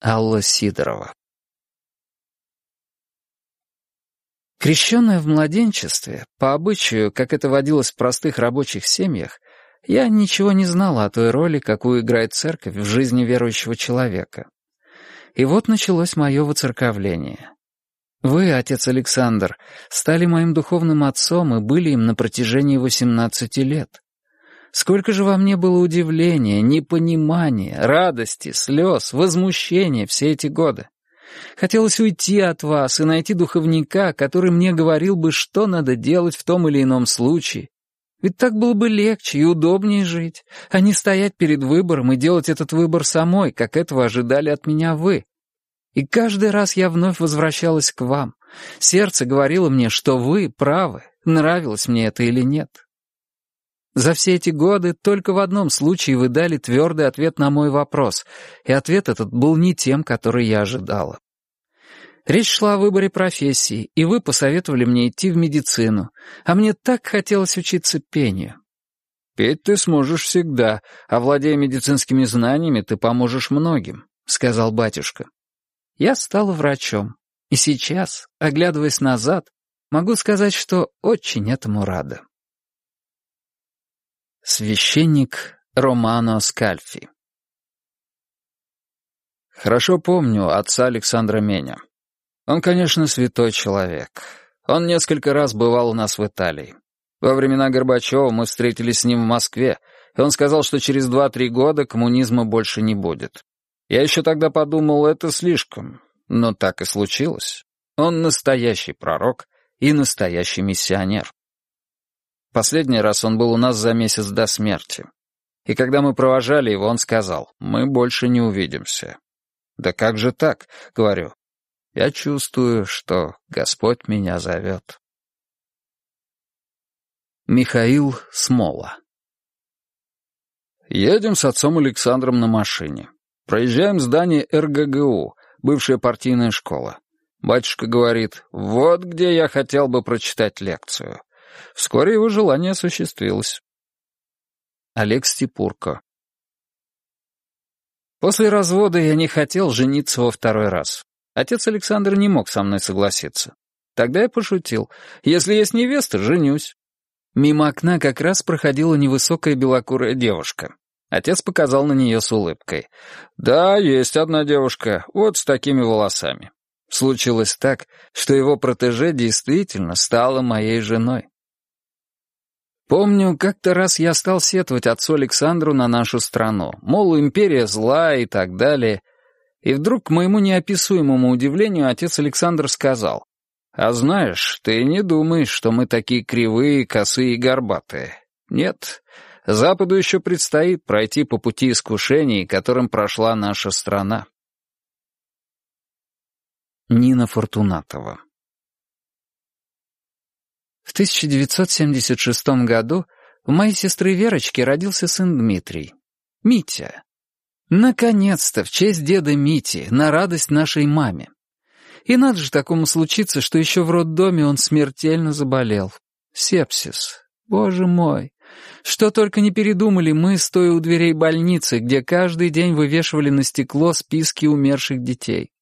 Алла Сидорова Крещенная в младенчестве, по обычаю, как это водилось в простых рабочих семьях, я ничего не знала о той роли, какую играет церковь в жизни верующего человека. И вот началось мое воцерковление. Вы, отец Александр, стали моим духовным отцом и были им на протяжении 18 лет. Сколько же во мне было удивления, непонимания, радости, слез, возмущения все эти годы. Хотелось уйти от вас и найти духовника, который мне говорил бы, что надо делать в том или ином случае. Ведь так было бы легче и удобнее жить, а не стоять перед выбором и делать этот выбор самой, как этого ожидали от меня вы. И каждый раз я вновь возвращалась к вам. Сердце говорило мне, что вы правы, нравилось мне это или нет. За все эти годы только в одном случае вы дали твердый ответ на мой вопрос, и ответ этот был не тем, который я ожидала. Речь шла о выборе профессии, и вы посоветовали мне идти в медицину, а мне так хотелось учиться пению. «Петь ты сможешь всегда, а владея медицинскими знаниями, ты поможешь многим», — сказал батюшка. Я стала врачом, и сейчас, оглядываясь назад, могу сказать, что очень этому рада. Священник Романо Скальфи Хорошо помню отца Александра Меня. Он, конечно, святой человек. Он несколько раз бывал у нас в Италии. Во времена Горбачева мы встретились с ним в Москве, и он сказал, что через два-три года коммунизма больше не будет. Я еще тогда подумал, это слишком, но так и случилось. Он настоящий пророк и настоящий миссионер. Последний раз он был у нас за месяц до смерти. И когда мы провожали его, он сказал, мы больше не увидимся. «Да как же так?» — говорю. Я чувствую, что Господь меня зовет. Михаил Смола Едем с отцом Александром на машине. Проезжаем здание РГГУ, бывшая партийная школа. Батюшка говорит, вот где я хотел бы прочитать лекцию. Вскоре его желание осуществилось. Олег Степурко После развода я не хотел жениться во второй раз. Отец Александр не мог со мной согласиться. Тогда я пошутил. Если есть невеста, женюсь. Мимо окна как раз проходила невысокая белокурая девушка. Отец показал на нее с улыбкой. «Да, есть одна девушка, вот с такими волосами». Случилось так, что его протеже действительно стала моей женой. Помню, как-то раз я стал сетовать отцу Александру на нашу страну, мол, империя зла и так далее, и вдруг, к моему неописуемому удивлению, отец Александр сказал, «А знаешь, ты не думаешь, что мы такие кривые, косые и горбатые. Нет, Западу еще предстоит пройти по пути искушений, которым прошла наша страна». Нина Фортунатова 1976 году у моей сестры Верочки родился сын Дмитрий. Митя. Наконец-то, в честь деда Мити, на радость нашей маме. И надо же такому случиться, что еще в роддоме он смертельно заболел. Сепсис. Боже мой. Что только не передумали мы, стоя у дверей больницы, где каждый день вывешивали на стекло списки умерших детей.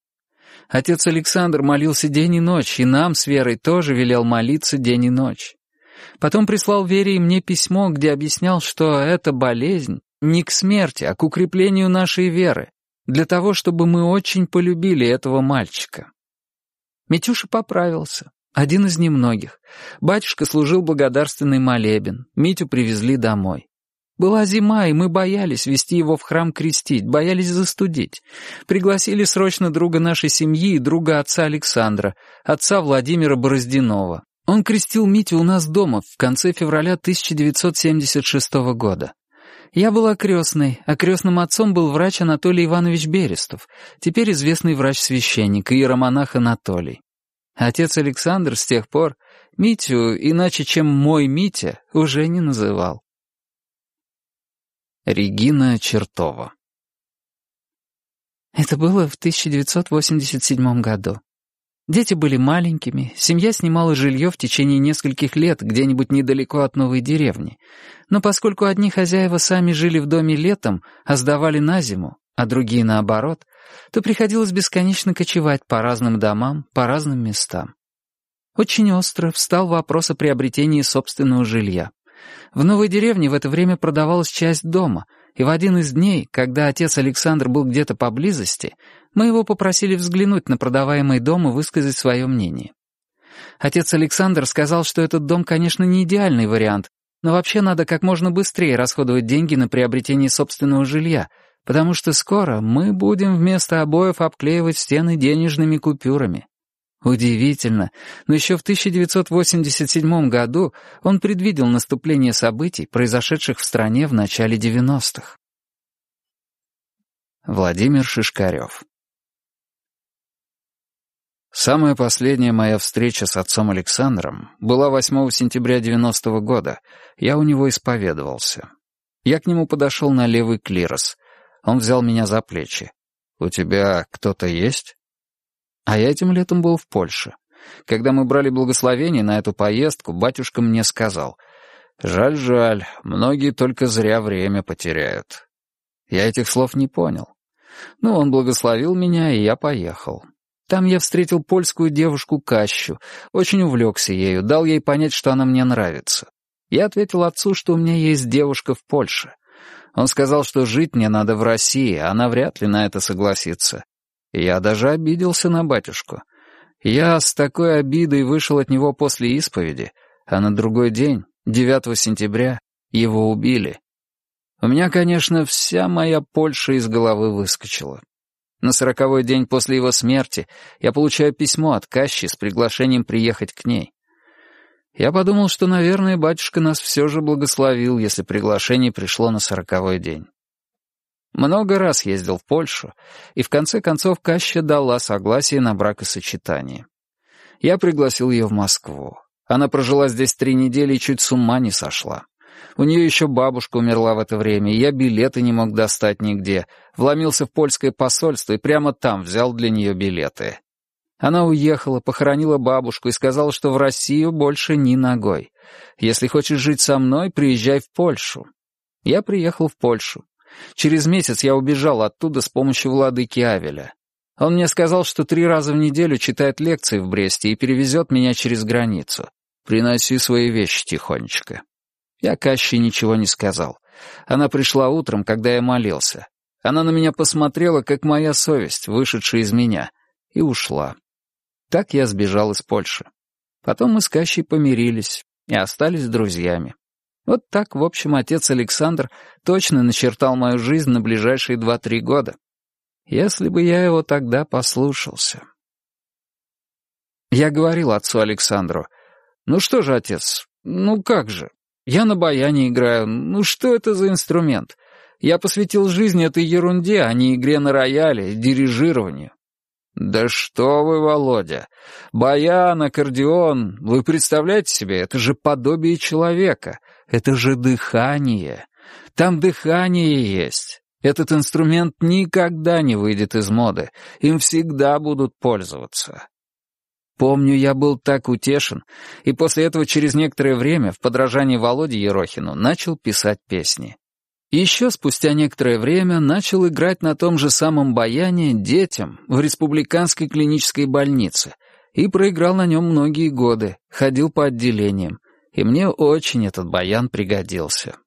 Отец Александр молился день и ночь, и нам с Верой тоже велел молиться день и ночь. Потом прислал Вере и мне письмо, где объяснял, что эта болезнь не к смерти, а к укреплению нашей веры, для того, чтобы мы очень полюбили этого мальчика. Митюша поправился, один из немногих. Батюшка служил благодарственный молебен, Митю привезли домой. Была зима, и мы боялись вести его в храм крестить, боялись застудить. Пригласили срочно друга нашей семьи и друга отца Александра, отца Владимира Бороздинова. Он крестил Митю у нас дома в конце февраля 1976 года. Я была крестной, а крестным отцом был врач Анатолий Иванович Берестов, теперь известный врач-священник и иеромонах Анатолий. Отец Александр с тех пор Митю, иначе чем мой Митя, уже не называл. Регина Чертова Это было в 1987 году. Дети были маленькими, семья снимала жилье в течение нескольких лет где-нибудь недалеко от новой деревни. Но поскольку одни хозяева сами жили в доме летом, а сдавали на зиму, а другие наоборот, то приходилось бесконечно кочевать по разным домам, по разным местам. Очень остро встал вопрос о приобретении собственного жилья. В новой деревне в это время продавалась часть дома, и в один из дней, когда отец Александр был где-то поблизости, мы его попросили взглянуть на продаваемый дом и высказать свое мнение. Отец Александр сказал, что этот дом, конечно, не идеальный вариант, но вообще надо как можно быстрее расходовать деньги на приобретение собственного жилья, потому что скоро мы будем вместо обоев обклеивать стены денежными купюрами. Удивительно, но еще в 1987 году он предвидел наступление событий, произошедших в стране в начале 90-х. Владимир Шишкарев Самая последняя моя встреча с отцом Александром была 8 сентября 90 -го года. Я у него исповедовался. Я к нему подошел на левый клирос. Он взял меня за плечи. «У тебя кто-то есть?» А я этим летом был в Польше. Когда мы брали благословение на эту поездку, батюшка мне сказал, «Жаль-жаль, многие только зря время потеряют». Я этих слов не понял. Ну, он благословил меня, и я поехал. Там я встретил польскую девушку Кащу, очень увлекся ею, дал ей понять, что она мне нравится. Я ответил отцу, что у меня есть девушка в Польше. Он сказал, что жить мне надо в России, а она вряд ли на это согласится. Я даже обиделся на батюшку. Я с такой обидой вышел от него после исповеди, а на другой день, 9 сентября, его убили. У меня, конечно, вся моя Польша из головы выскочила. На сороковой день после его смерти я получаю письмо от Кащи с приглашением приехать к ней. Я подумал, что, наверное, батюшка нас все же благословил, если приглашение пришло на сороковой день. Много раз ездил в Польшу, и в конце концов Каща дала согласие на бракосочетание. Я пригласил ее в Москву. Она прожила здесь три недели и чуть с ума не сошла. У нее еще бабушка умерла в это время, и я билеты не мог достать нигде. Вломился в польское посольство и прямо там взял для нее билеты. Она уехала, похоронила бабушку и сказала, что в Россию больше ни ногой. Если хочешь жить со мной, приезжай в Польшу. Я приехал в Польшу. Через месяц я убежал оттуда с помощью владыки Авеля. Он мне сказал, что три раза в неделю читает лекции в Бресте и перевезет меня через границу. Приноси свои вещи тихонечко. Я Каще ничего не сказал. Она пришла утром, когда я молился. Она на меня посмотрела, как моя совесть, вышедшая из меня, и ушла. Так я сбежал из Польши. Потом мы с Кащей помирились и остались друзьями. Вот так, в общем, отец Александр точно начертал мою жизнь на ближайшие два-три года. Если бы я его тогда послушался. Я говорил отцу Александру, «Ну что же, отец, ну как же? Я на баяне играю, ну что это за инструмент? Я посвятил жизнь этой ерунде, а не игре на рояле, дирижированию. «Да что вы, Володя! Баян, аккордеон, вы представляете себе, это же подобие человека, это же дыхание. Там дыхание есть. Этот инструмент никогда не выйдет из моды, им всегда будут пользоваться». Помню, я был так утешен, и после этого через некоторое время в подражании Володе Ерохину начал писать песни. Еще спустя некоторое время начал играть на том же самом баяне детям в республиканской клинической больнице и проиграл на нем многие годы, ходил по отделениям, и мне очень этот баян пригодился.